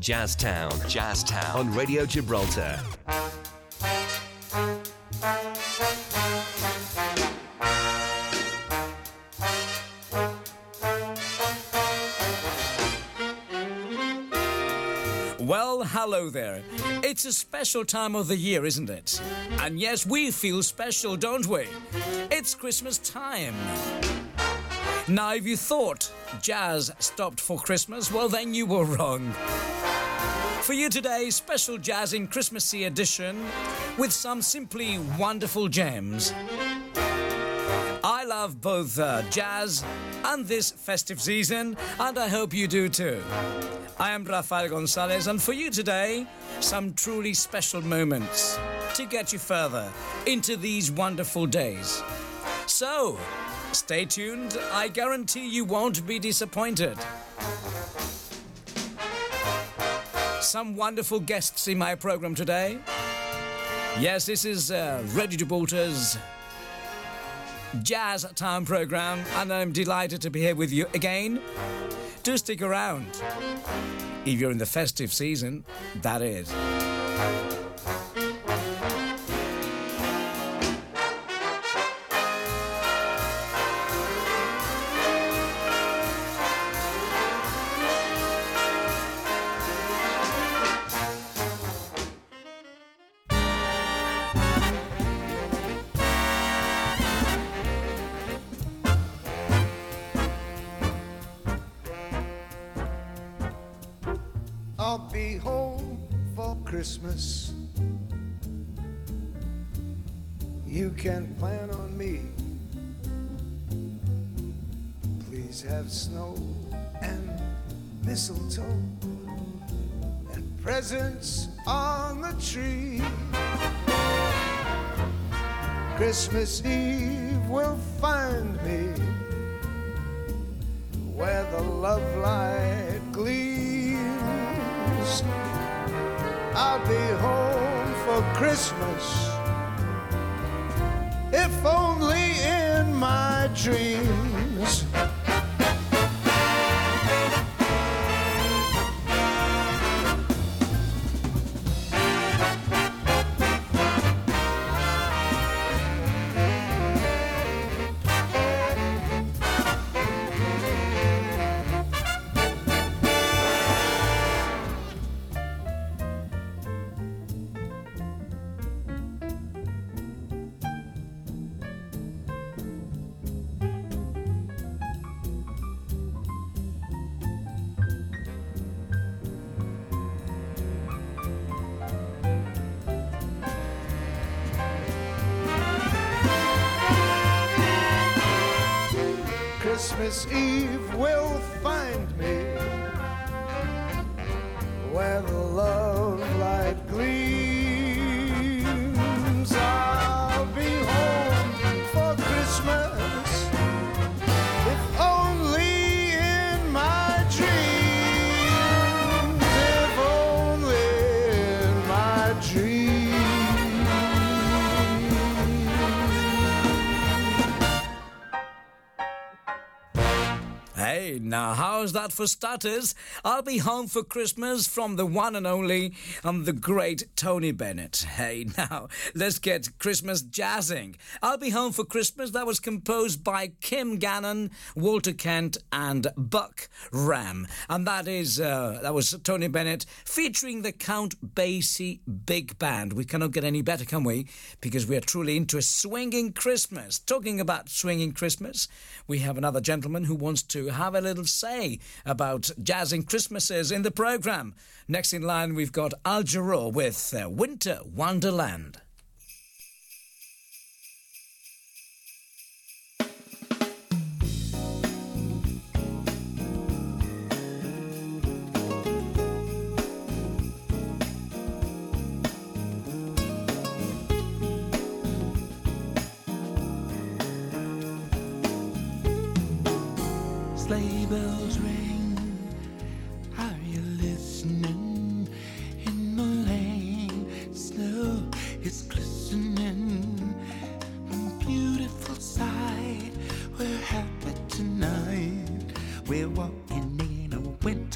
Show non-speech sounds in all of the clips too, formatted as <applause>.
Jazztown. Jazztown. On Radio Gibraltar. Well, hello there. It's a special time of the year, isn't it? And yes, we feel special, don't we? It's Christmas time. Now, if you thought jazz stopped for Christmas, well, then you were wrong. For you today, special jazz in Christmassy edition with some simply wonderful gems. I love both uh, jazz and this festive season, and I hope you do too. I am Rafael Gonzalez, and for you today, some truly special moments to get you further into these wonderful days. So, stay tuned, I guarantee you won't be disappointed. Some wonderful guests in my program today. Yes, this is uh, Radio Gibraltar's Jazz Time program, and I'm delighted to be here with you again. Do stick around. If you're in the festive season, that is. Christmas. You can plan on me. Please have snow and mistletoe and presents on the tree. Christmas Eve will find me where the love light gleams. I'll be home for Christmas, if only in my dreams. Now how's that for starters? I'll be home for Christmas from the one and only and the great Tony Bennett. Hey, <laughs> now let's get Christmas jazzing. I'll be home for Christmas. That was composed by Kim Gannon, Walter Kent, and Buck Ram, and that is uh, that was Tony Bennett featuring the Count Basie Big Band. We cannot get any better, can we? Because we are truly into a swinging Christmas. Talking about swinging Christmas, we have another gentleman who wants to have a little say about jazzing Christmases in the program. Next in line, we've got Al Jarreau with uh, Winter Wonderland.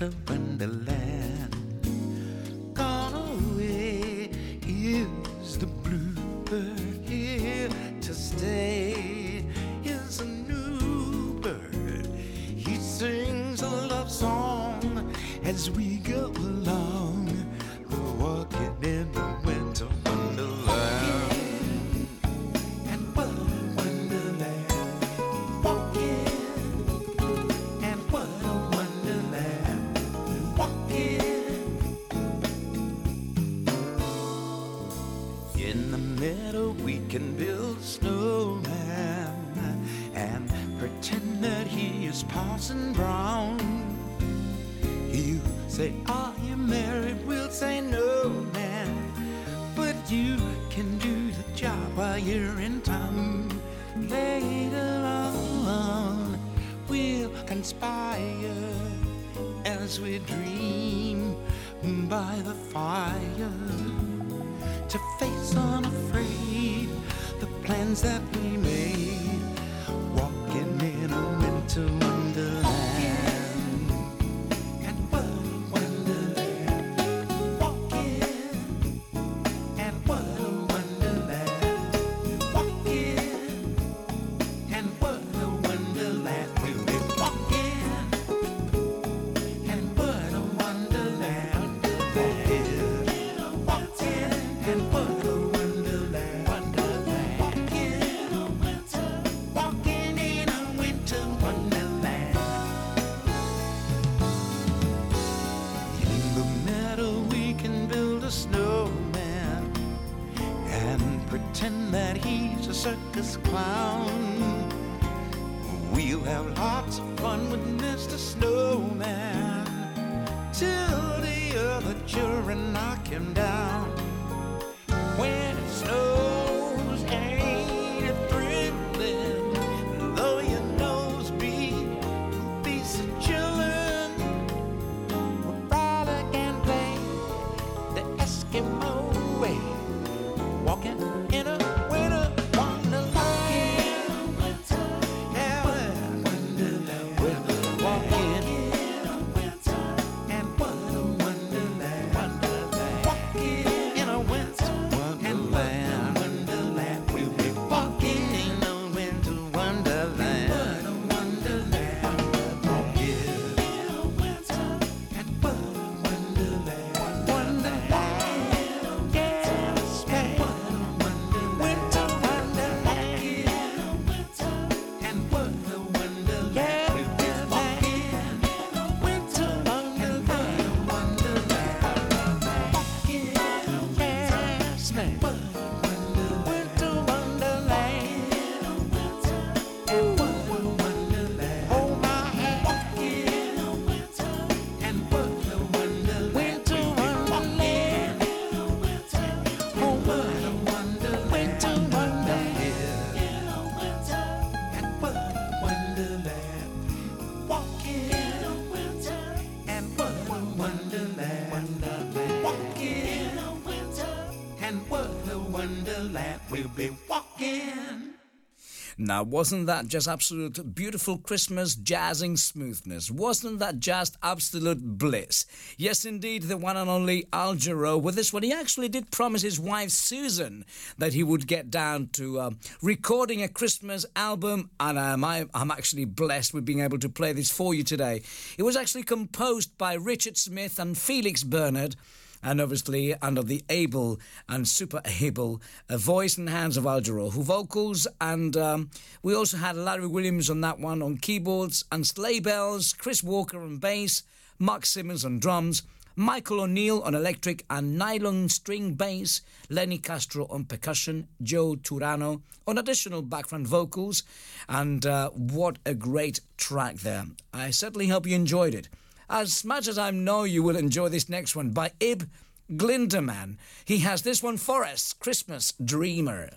winter wonderland. Gone away is the bluebird here to stay. Is a new bird. He sings a love song as we go. Wasn't that just absolute beautiful Christmas jazzing smoothness? Wasn't that just absolute bliss? Yes, indeed, the one and only Al Jarreau. With this one, he actually did promise his wife Susan that he would get down to uh, recording a Christmas album, and um, I, I'm actually blessed with being able to play this for you today. It was actually composed by Richard Smith and Felix Bernard and obviously under the able and super able uh, voice and hands of Al Jarreau, who vocals, and um, we also had Larry Williams on that one on keyboards and sleigh bells, Chris Walker on bass, Mark Simmons on drums, Michael O'Neill on electric and nylon string bass, Lenny Castro on percussion, Joe Turano on additional background vocals, and uh, what a great track there. I certainly hope you enjoyed it as much as I know you will enjoy this next one by Ib Glindemann. He has this one for us Christmas Dreamer.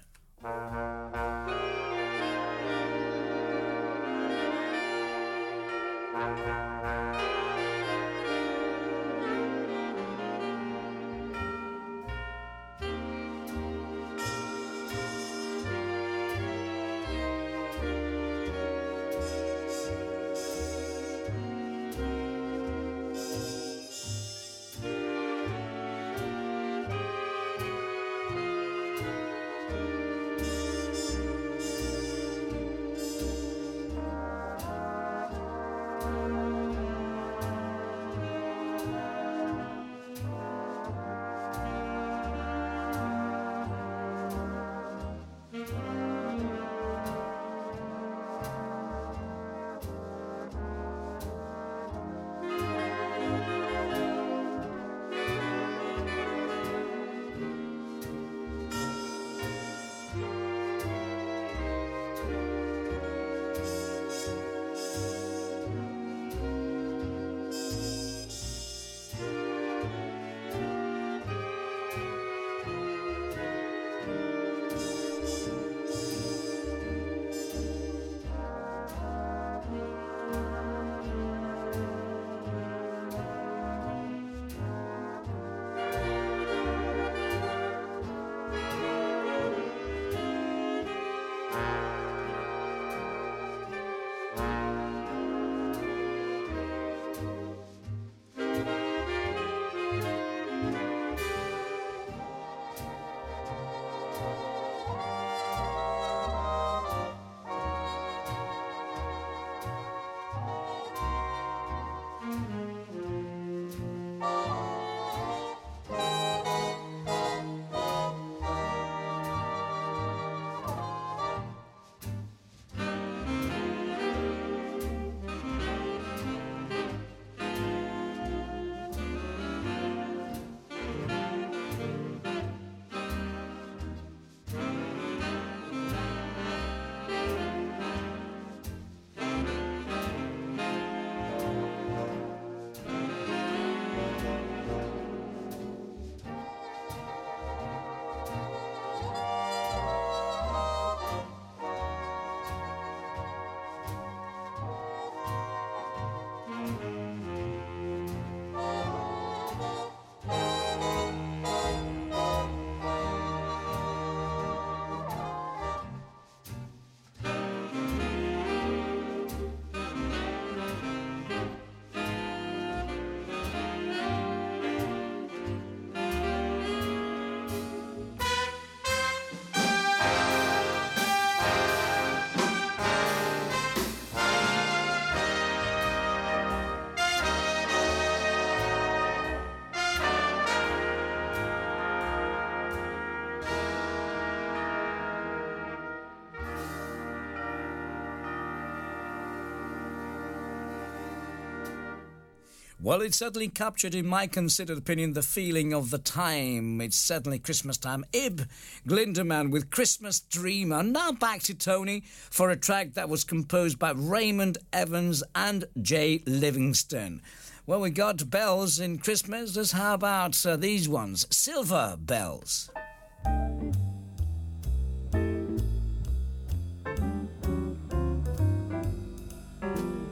Well, it certainly captured, in my considered opinion, the feeling of the time. It's certainly Christmas time. Ib Glindemann with Christmas Dreamer. Now back to Tony for a track that was composed by Raymond Evans and Jay Livingston. Well, we got bells in Christmas. Just how about uh, these ones? Silver bells.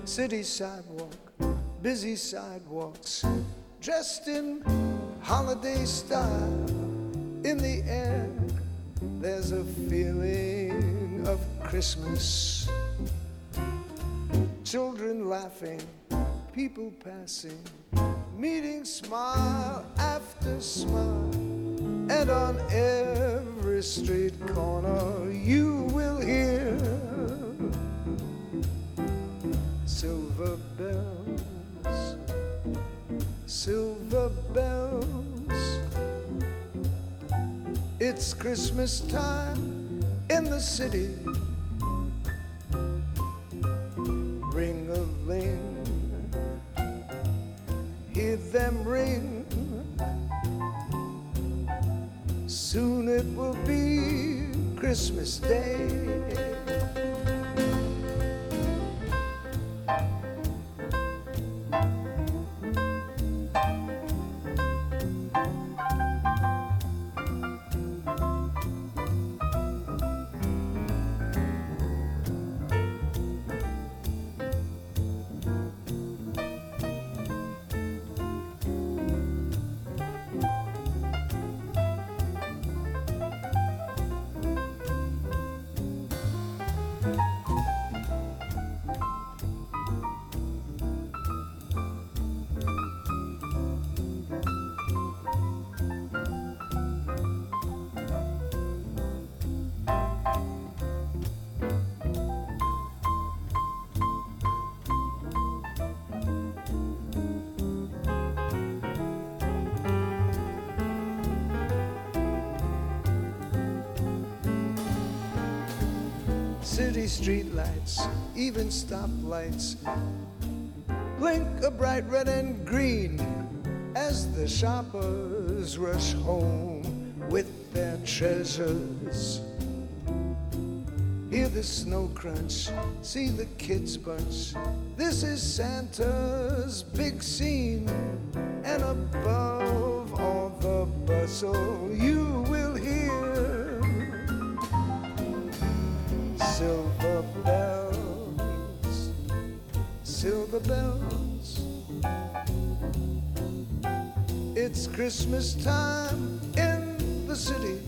City sidewalk busy sidewalks, dressed in holiday style. In the air, there's a feeling of Christmas. Children laughing, people passing, meeting smile after smile. And on every street corner, you will hear silver bells silver bells. It's Christmas time in the city. Ring a ling, hear them ring. Soon it will be Christmas Day. Streetlights, even stoplights, blink a bright red and green as the shoppers rush home with their treasures. Hear the snow crunch, see the kids bunch. This is Santa's big scene, and above all the bustle, you Christmas time in the city.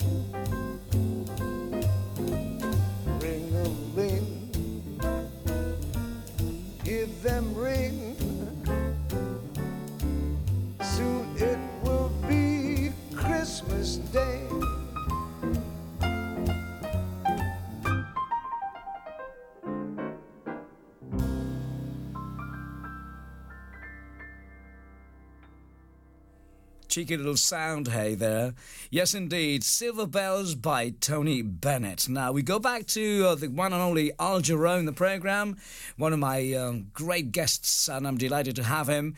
Ring a ling, hear them ring. Cheeky little sound, hey there. Yes, indeed. Silver Bells by Tony Bennett. Now, we go back to uh, the one and only Al in the programme, one of my um, great guests, and I'm delighted to have him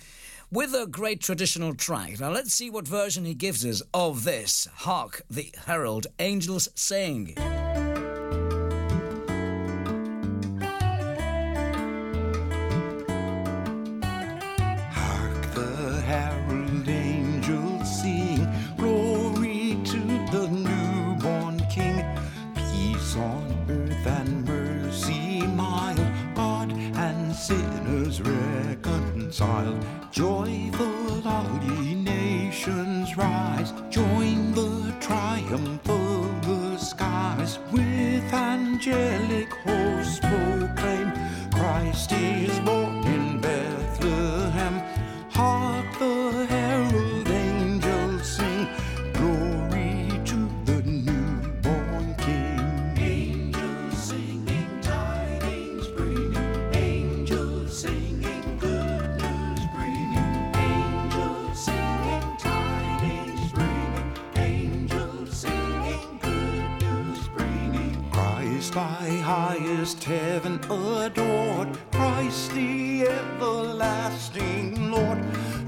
with a great traditional track. Now, let's see what version he gives us of this. Hark the Herald Angels Sing. Joyful all ye nations rise, join the triumph of the skies. With angelic highest heaven adored, Christ the everlasting Lord.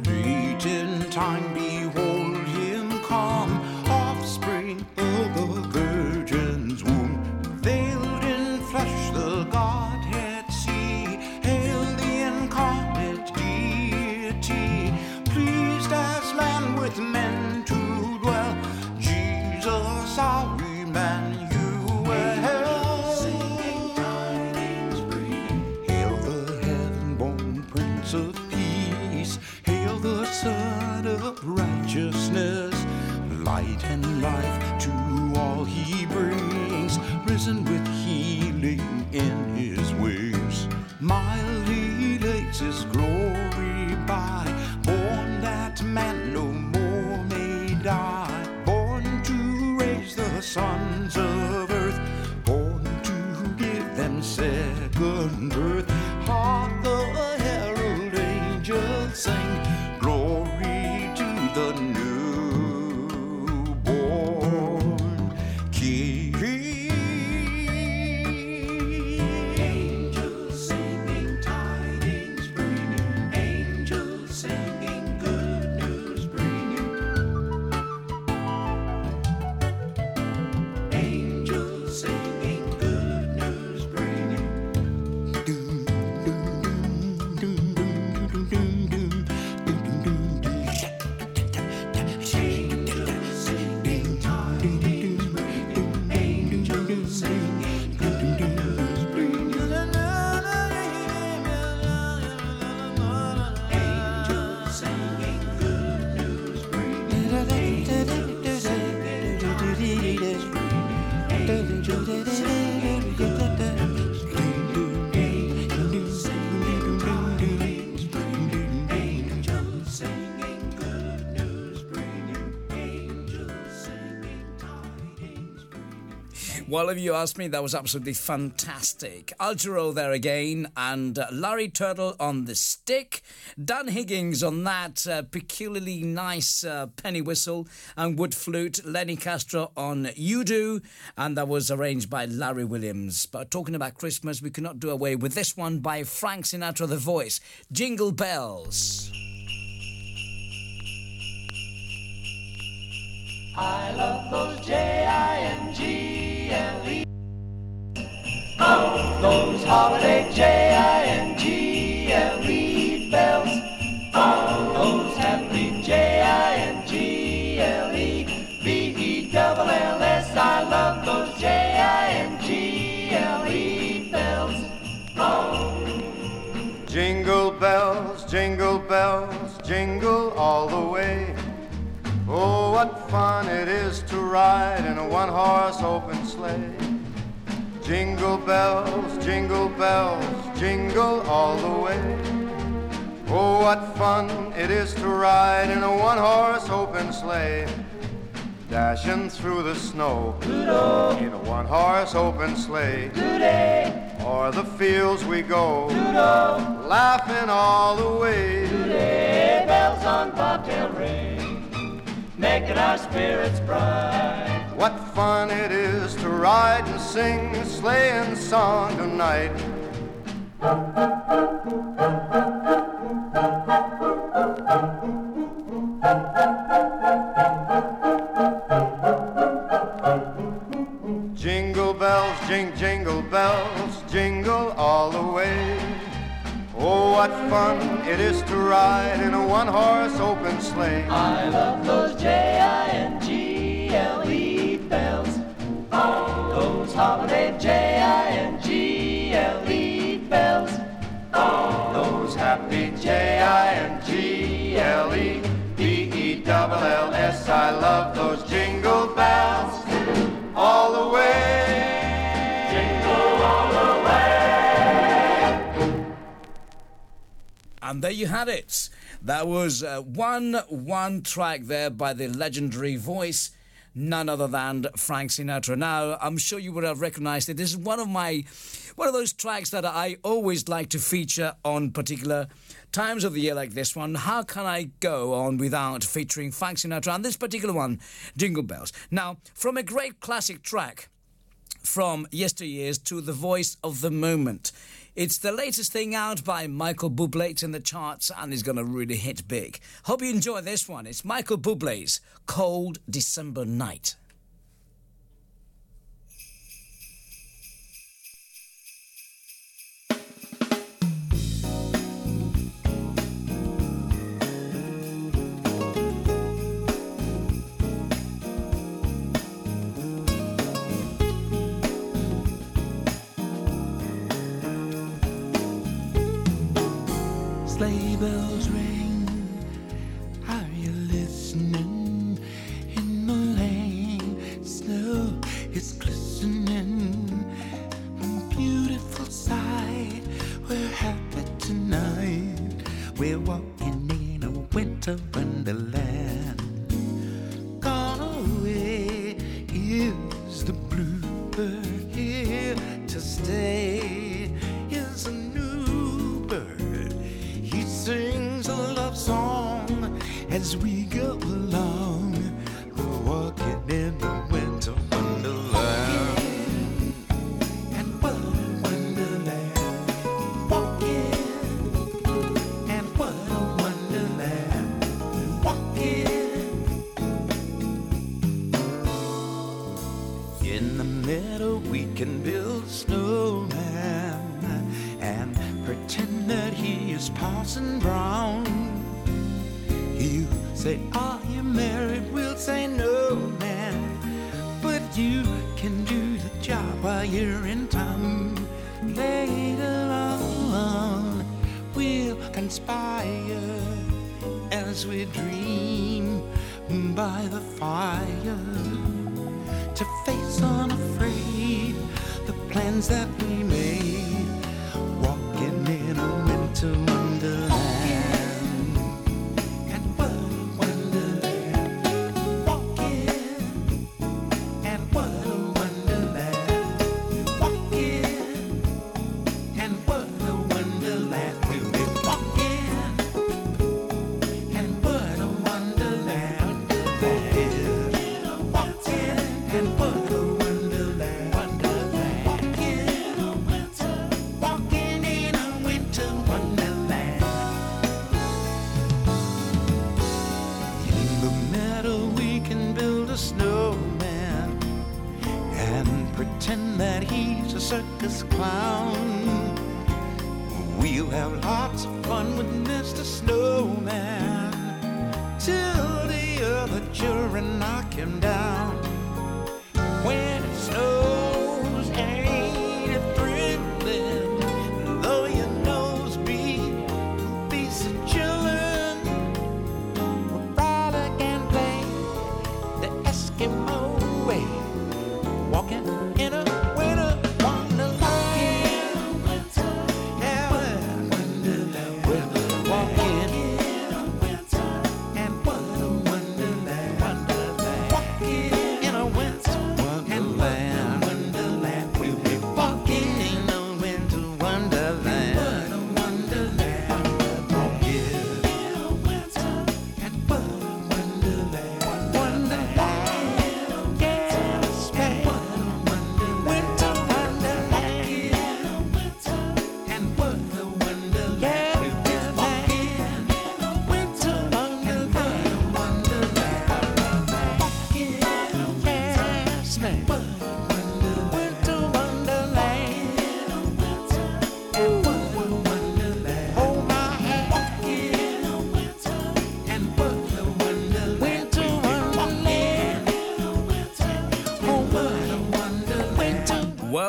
Late in time, bringing. Angels singing Well, if you ask me, that was absolutely fantastic. Al Jarreau there again, and uh, Larry Turtle on the stick, Dan Higgins on that uh, peculiarly nice uh, penny whistle and wood flute, Lenny Castro on udu, and that was arranged by Larry Williams. But talking about Christmas, we cannot do away with this one by Frank Sinatra, The Voice, Jingle Bells. I love those J-I-N-G-L-E. Oh, those holiday J-I-N-G-L-E bells. Oh, those happy J-I-N-G-L-E. B-E-double-L-S. I love those J-I-N-G-L-E bells. Jingle bells, jingle bells, jingle all the way. Oh, what fun it is to ride in a one horse open sleigh. Jingle bells, jingle bells, jingle all the way. Oh, what fun it is to ride in a one horse open sleigh. Dashing through the snow in a one horse open sleigh. O'er the fields we go, laughing all the way. Bells on bobtail ring, making our spirits bright. What fun it is to ride and sing a sleighing song tonight. What fun it is to ride in a one horse open sleigh. I love those J-I-N-G-L-E bells. Oh, those holiday J-I-N-G-L-E bells. Oh, those happy J-I-N-G-L-E B-E-double-L-S. I love those jingle bells And there you had it. That was uh, one one track there by the legendary voice, none other than Frank Sinatra. Now, I'm sure you would have recognized it. This is one of my one of those tracks that I always like to feature on particular times of the year like this one. How can I go on without featuring Frank Sinatra and this particular one, Jingle Bells? Now, from a great classic track from yesteryears to the voice of the moment. It's the latest thing out by Michael Bublé. In the charts and is going to really hit big. Hope you enjoy this one. It's Michael Bublé's Cold December Night. sleigh bells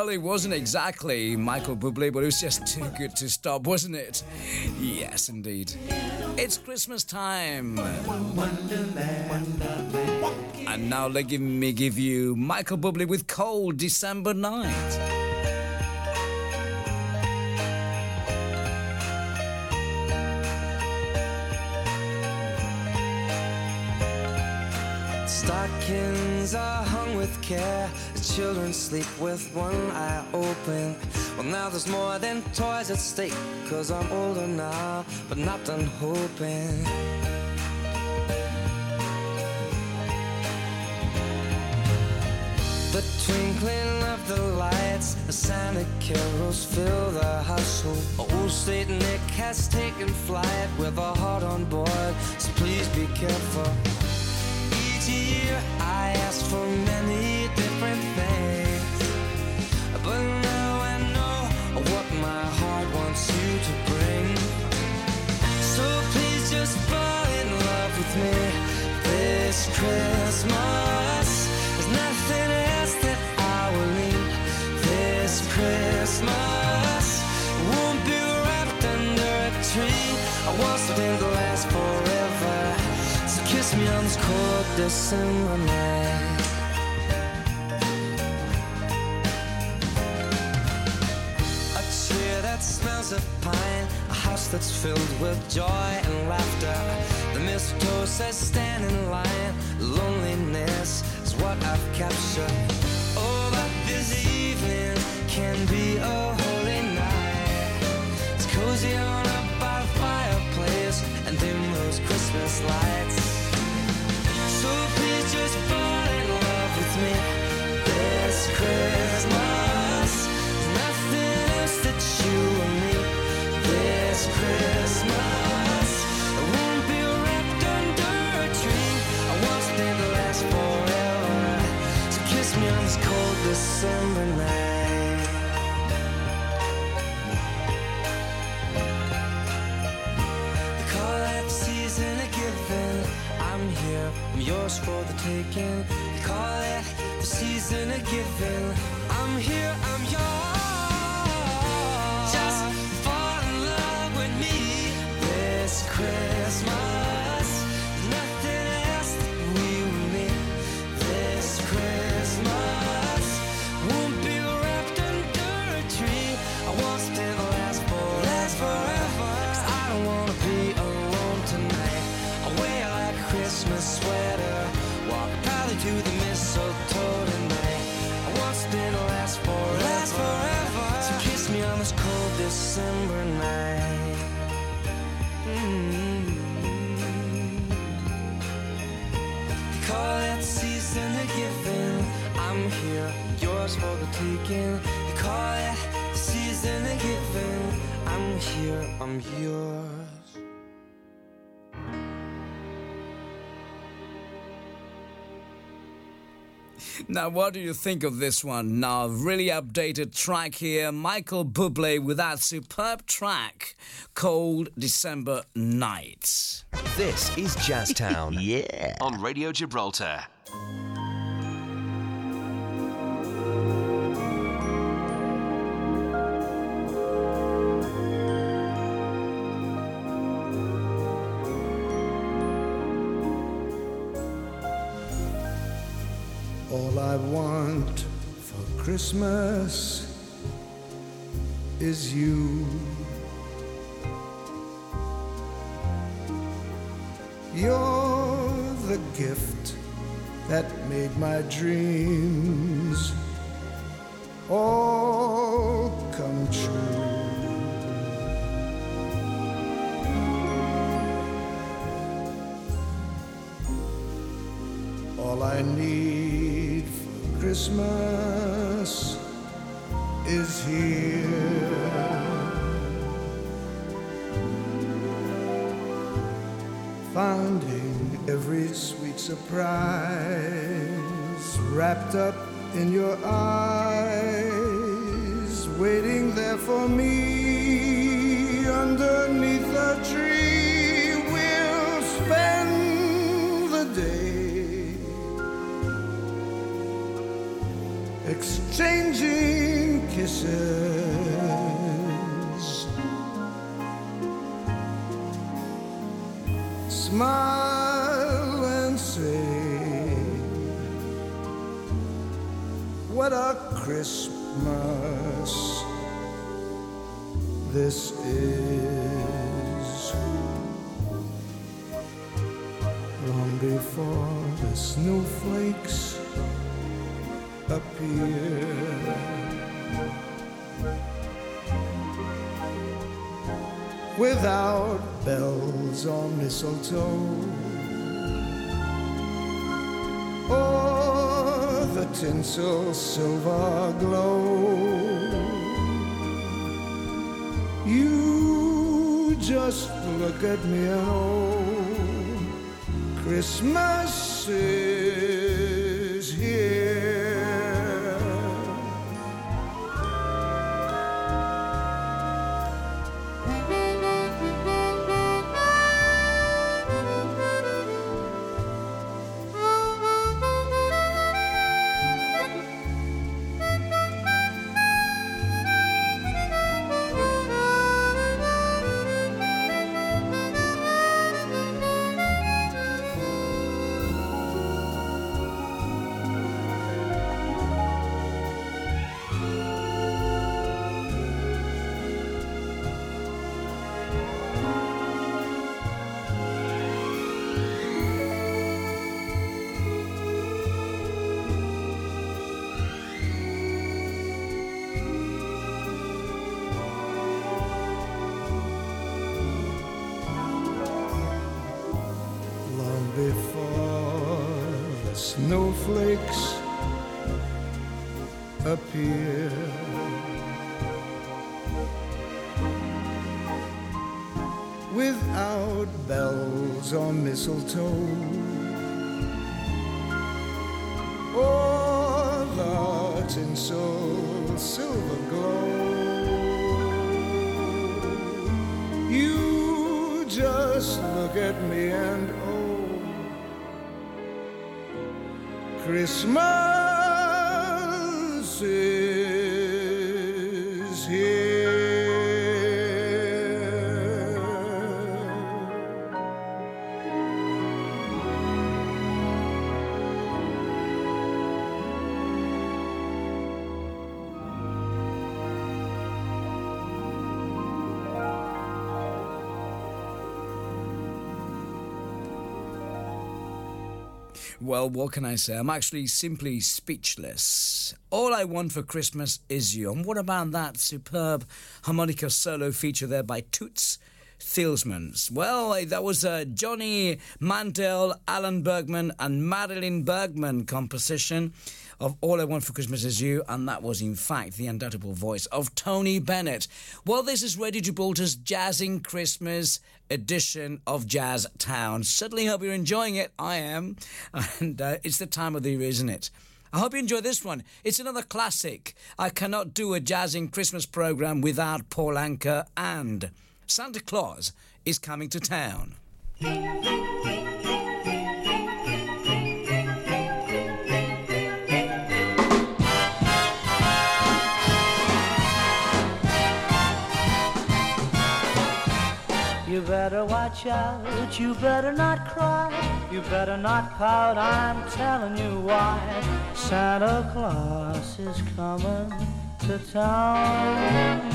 Well, it wasn't exactly Michael Bublé, but it was just too good to stop, wasn't it? Yes, indeed. It's Christmas time. And now let me give you Michael Bublé with Cold December Night. Stockings are hung with care children sleep with one eye open. Well, now there's more than toys at stake, cause I'm older now, but not done hoping. The twinkling of the lights, the sound of carols fill the household. Old Saint Nick has taken flight with a heart on board, so please be careful. Each year I ask for many different December night. A tree. I want something to last forever. So kiss me on this court disun A tree that smells of pine, house that's filled with joy and laughter. The mistletoe says stand in line, loneliness is what I've captured. Oh, but this evening can be a holy night. It's cozy on up by the fireplace and dim those Christmas lights. December night. They call that season a giving. I'm here, I'm yours for the taking. They call it the season of giving. I'm here, I'm yours. Yours the. They call it the season of giving. I'm here, I'm yours. Now, what do you think of this one? Now, really updated track here. Michael Bublé with that superb track called December Nights. This is Jazztown. <laughs> yeah. On Radio Gibraltar. Want for Christmas is you. You're the gift that made my dreams all come true. All I need Christmas is here. Finding every sweet surprise wrapped up in your eyes, waiting there for me exchanging kisses. Smile and say, What a Christmas this is. Long before the snowflakes appear. Without bells or mistletoe, or the tinsel silver glow. You just look at me and oh, Christmas is Without bells or mistletoe, or the tinsel silver glow. You just look at me and oh, Christmas is Well, what can I say? I'm actually simply speechless. All I want for Christmas is you. And what about that superb harmonica solo feature there by Toots Thielemans? Well, eh, that was a Johnny Mandel, Alan Bergman, and Marilyn Bergman composition of All I Want for Christmas Is You, and that was, in fact, the undoubtable voice of Tony Bennett. Well, this is Radio Gibraltar's Jazzing Christmas edition of Jazz Town. Certainly hope you're enjoying it. I am. <laughs> And uh, it's the time of the year, isn't it? I hope you enjoy this one. It's another classic. I cannot do a jazzing Christmas program without Paul Anka and Santa Claus is coming to town. You better watch out, you better not cry, you better not pout, I'm telling you why. Santa Claus is coming to town.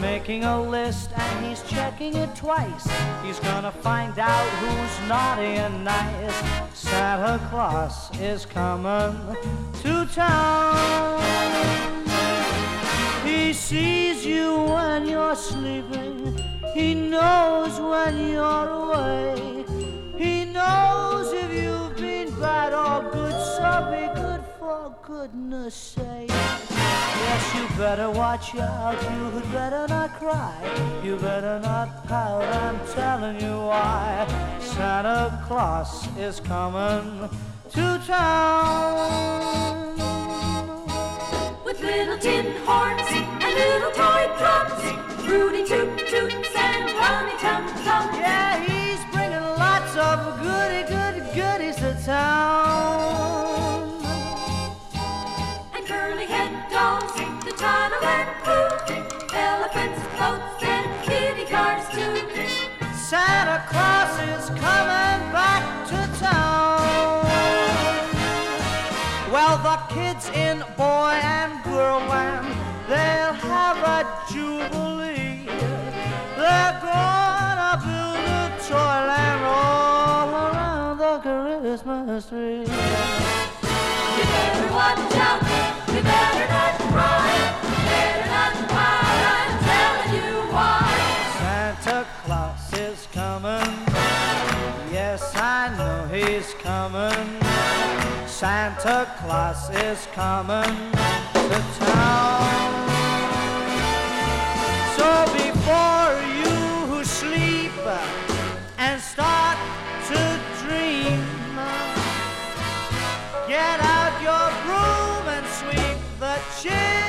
Making a list and he's checking it twice. He's gonna find out who's naughty and nice. Santa Claus is coming to town. He sees you when you're sleeping. He knows when you're away. He knows if you've been bad or good, so be good for goodness sake. You better watch out. You better not cry. You better not pout. I'm telling you why. Santa Claus is coming to town with little tin horns and little toy drums. Rudy toot toots and Rummy tum tum. Yeah, he's bringing lots of goody goody goodies to town. And elephants, boats, and kitty cars too. Santa Claus is coming back to town. Well, the kids in boy and girl land, they'll have a jubilee. They're gonna build a toyland all around the Christmas tree. You better watch out, you better he's coming. Santa Claus is coming to town. So before you sleep and start to dream, get out your broom and sweep the chimney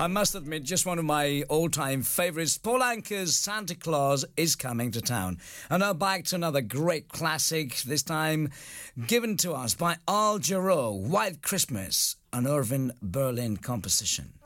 I must admit, just one of my all time favourites. Paul Anka's Santa Claus is coming to town. And now back to another great classic, this time given to us by Al Jarreau, White Christmas, an Irving Berlin composition.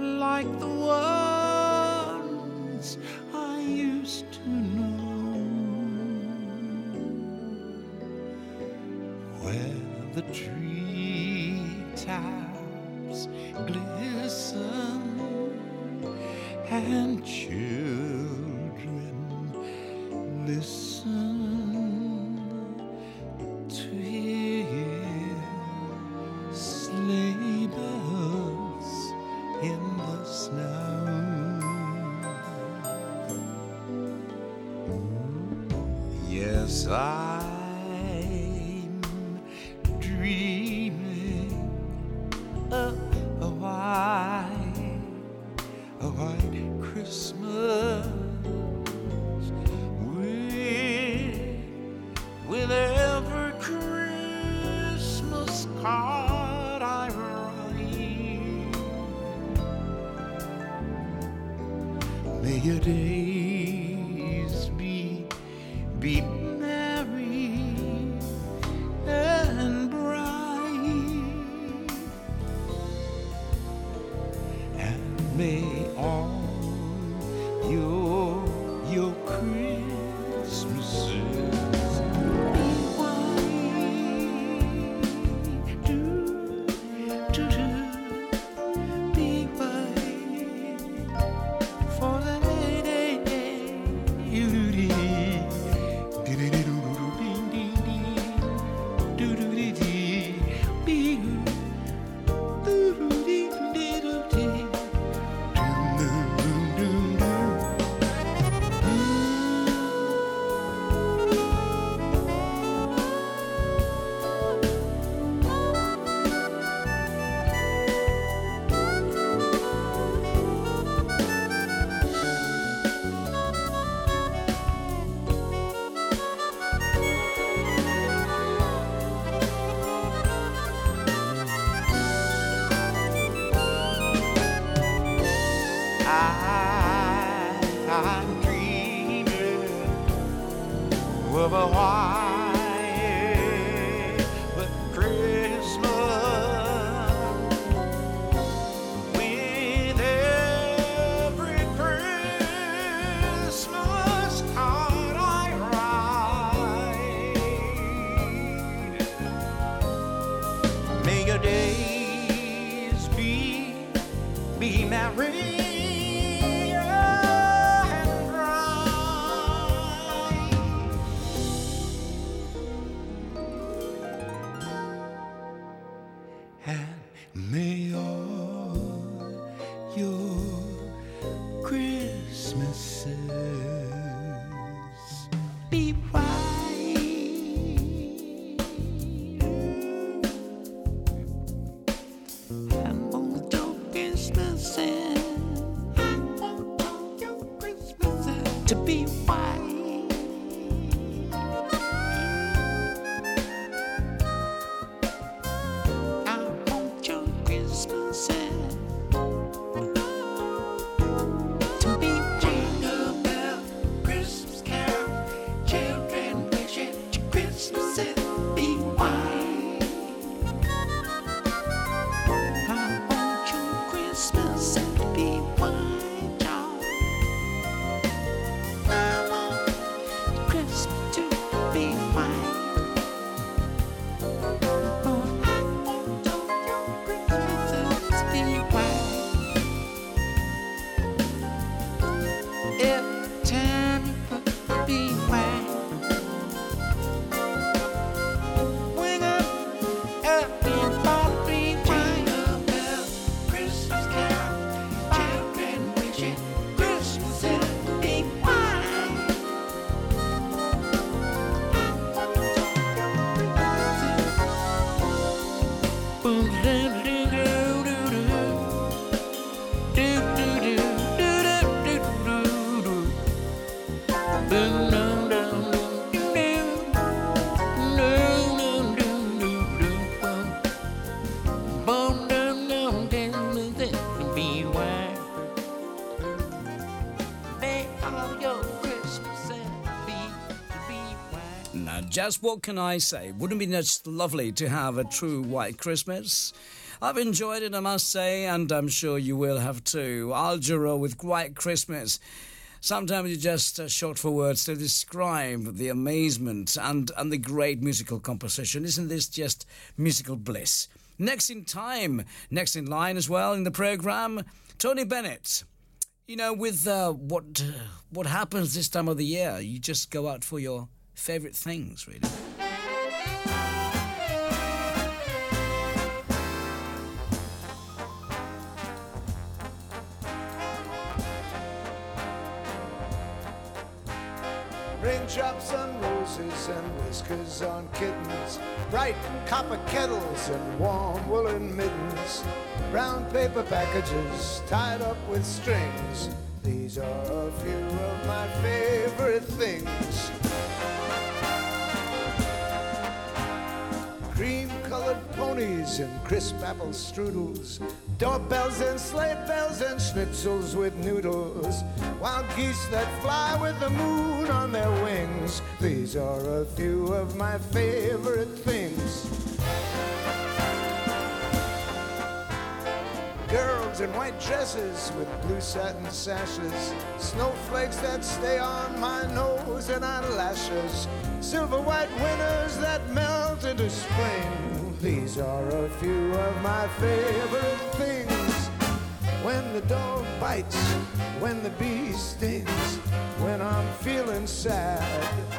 Like the ones Just what can I say? Wouldn't it be just lovely to have a true white Christmas? I've enjoyed it, I must say, and I'm sure you will have too. Al Jarreau with White Christmas. Sometimes it's just short for words to describe the amazement and, and the great musical composition. Isn't this just musical bliss? Next in time, next in line as well in the program, Tony Bennett. You know, with uh, what uh, what happens this time of the year, you just go out for your favorite things, really. Raindrops on roses and whiskers on kittens, bright copper kettles and warm woolen mittens, brown paper packages tied up with strings. These are a few of my favorite things. And crisp apple strudels, doorbells and sleigh bells and schnitzels with noodles, wild geese that fly with the moon on their wings. These are a few of my favorite things. Girls in white dresses with blue satin sashes, snowflakes that stay on my nose and eyelashes, silver white winters that melt into spring. These are a few of my favorite things. When the dog bites, when the bee stings, when I'm feeling sad.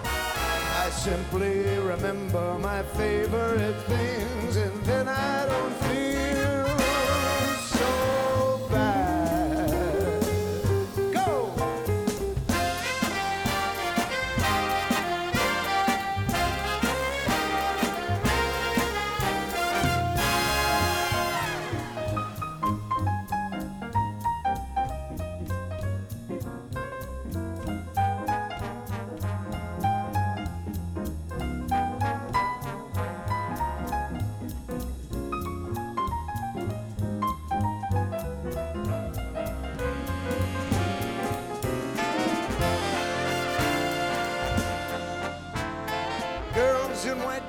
I simply remember my favorite things and then I don't feel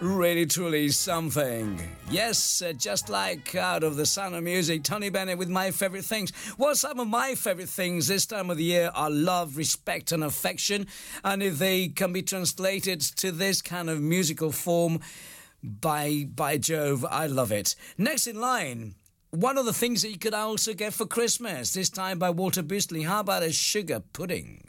Really, truly something. Yes, uh, just like out of the sound of music, Tony Bennett with My Favorite Things. Well, some of my favorite things this time of the year are love, respect, and affection. And if they can be translated to this kind of musical form, by, by Jove, I love it. Next in line, one of the things that you could also get for Christmas, this time by Walter Beasley. How about a sugar pudding?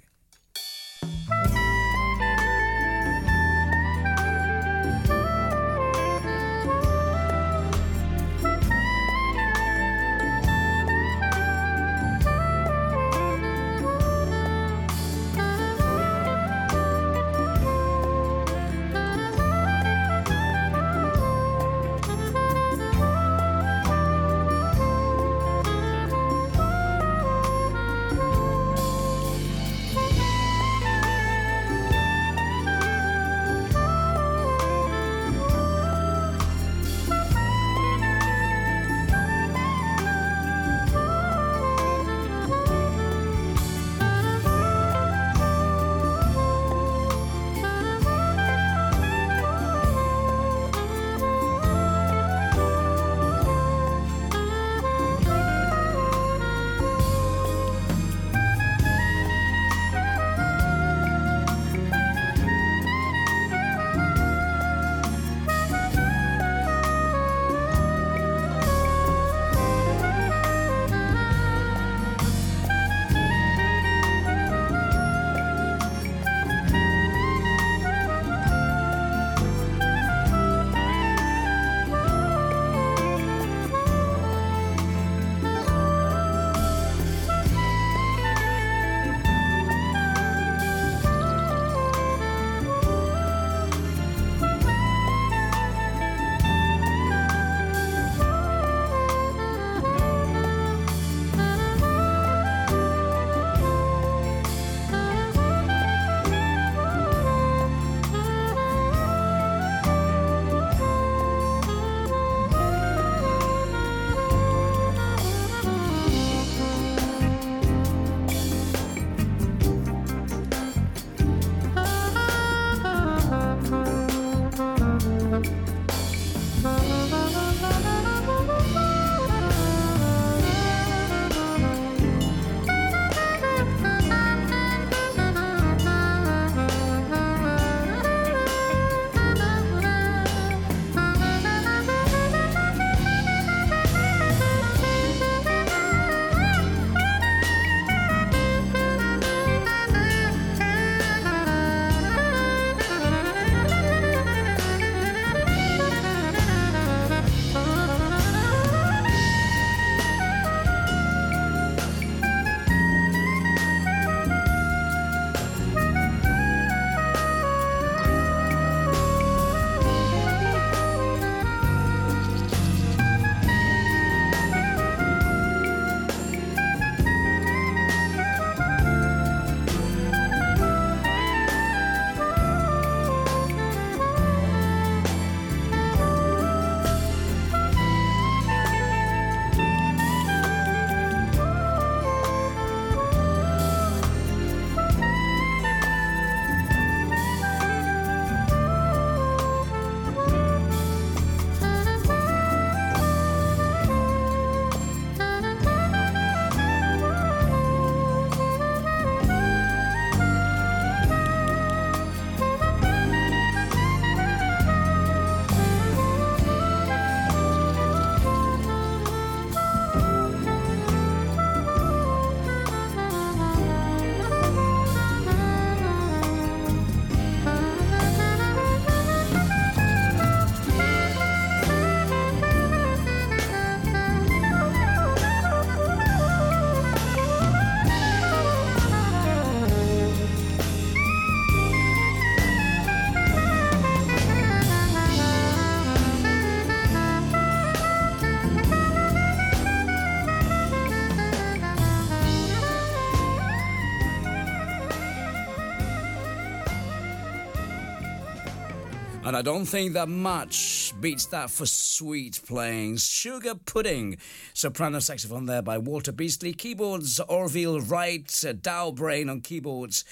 I don't think that much beats that for sweet playing. Sugar Pudding. Soprano saxophone there by Walter Beasley. Keyboards, Orville Wright. Uh, Dow Brain on keyboards.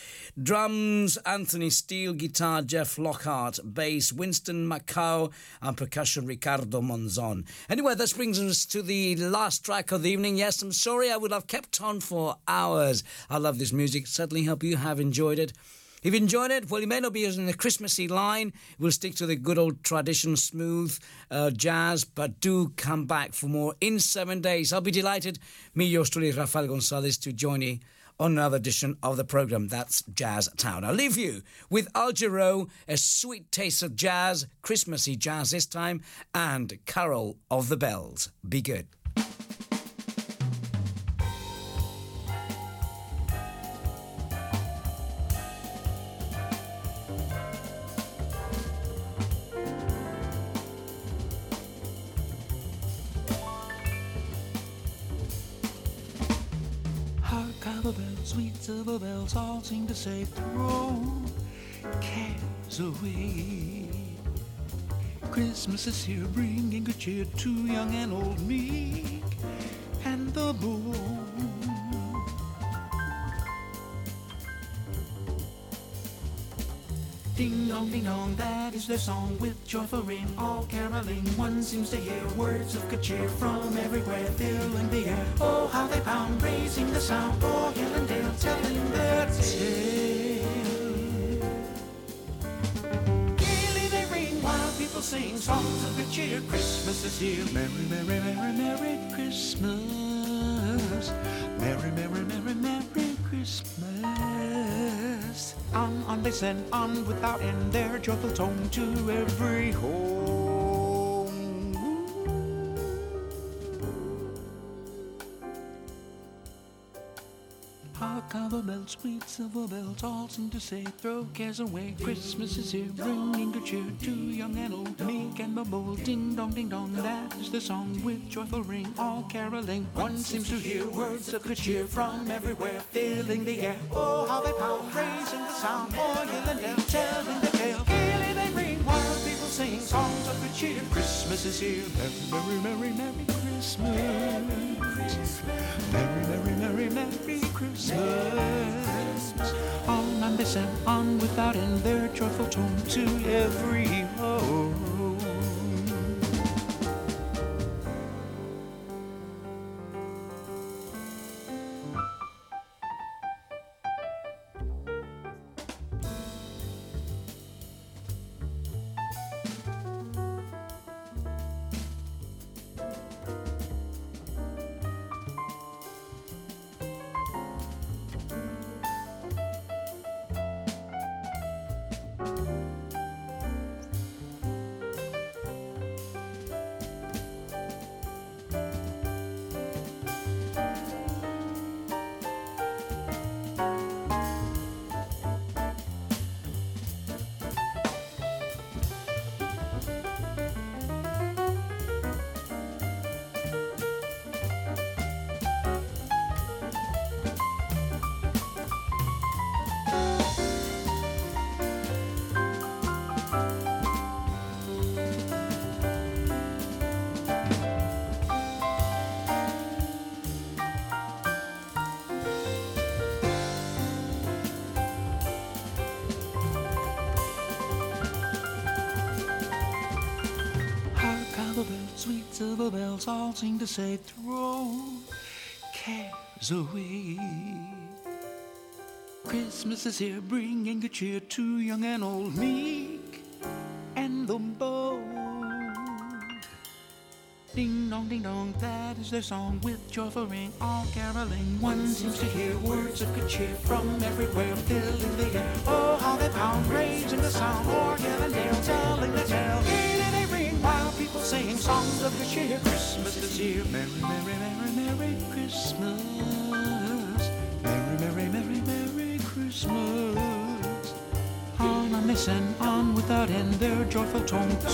Drums, Anthony Steele. Guitar, Jeff Lockhart. Bass, Winston Macau. And percussion, Ricardo Monzon. Anyway, this brings us to the last track of the evening. Yes, I'm sorry I would have kept on for hours. I love this music. Certainly hope you have enjoyed it. If you enjoyed it, well, you may not be in the Christmassy line. We'll stick to the good old traditional smooth uh, jazz, but do come back for more in seven days. I'll be delighted, me, yours truly, Rafael Gonzalez, to join you on another edition of the program. That's Jazz Town. I'll leave you with Al Jarreau, a sweet taste of jazz, Christmassy jazz this time, and Carol of the Bells. Be good. Silver bells all seem to say, throw cares away. Christmas is here, bringing good cheer to young and old, meek and the bold. Ding dong, ding dong, that is their song with joyful ring, all caroling. One seems to hear words of good cheer from everywhere, filling the air. Oh, how they pound, raising the sound, for hill and dale, telling their tale. Gaily they ring while people sing songs of good cheer. Christmas is here, merry, merry, merry, merry Christmas. Merry, merry, merry, merry Christmas. On, on they send on without end their joyful tone to every home. Sweet silver bells, all seem to say, throw cares away. Christmas is here, bringing good cheer to young and old, meek and bold. Ding dong, ding dong, that is the song with joyful ring, all caroling. One seems to hear words of good cheer from everywhere, filling the air. Oh, how they pound, raising the sound, o'er hill and telling the tale. Gaily they ring, while people sing songs of good cheer. Christmas is here, merry, merry, merry, merry Christmas. Merry, merry, merry, merry Christmas. On and they sang on without end their joyful tone to every home. Silver bells, all seem to say, throw cares away. Christmas is here, bringing good cheer to young and old, meek and the bold. Ding dong, ding dong, that is their song with joyful ring, all caroling. One seems to hear words of good cheer from everywhere, filling the air. Oh, how they pound, raising the sound, hill and dale, telling the tale. While people sing songs of good cheer. Christmas is here, merry, merry, merry, merry Christmas. Merry, merry, merry, merry Christmas. On and send on without end their joyful tone to